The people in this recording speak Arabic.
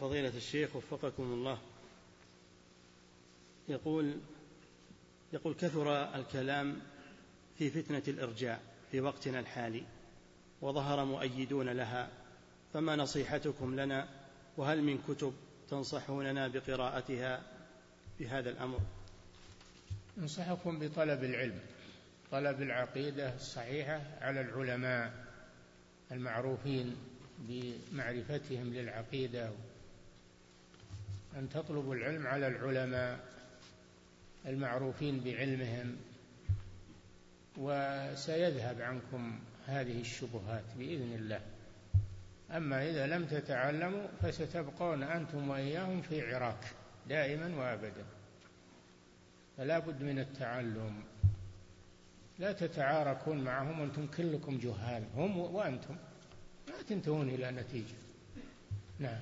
فضيلة الشيخ وفقكم الله. يقول يقول كثر الكلام في فتنة الإرجاء في وقتنا الحالي وظهر مؤيدون لها فما نصيحتكم لنا؟ وهل من كتب تنصحوننا بقراءتها في هذا الأمر؟ انصحكم بطلب العلم طلب العقيدة الصحيحة على العلماء المعروفين بمعرفتهم للعقيدة أن تطلبوا العلم على العلماء المعروفين بعلمهم وسيذهب عنكم هذه الشبهات بإذن الله. أما إذا لم تتعلموا فستبقون أنتم وإياهم في عراك دائما وأبدا. فلا بد من التعلم. لا تتعاركون معهم وأنتم كلكم جهال هم وأنتم. ما تنتهون إلى نتيجة. نعم.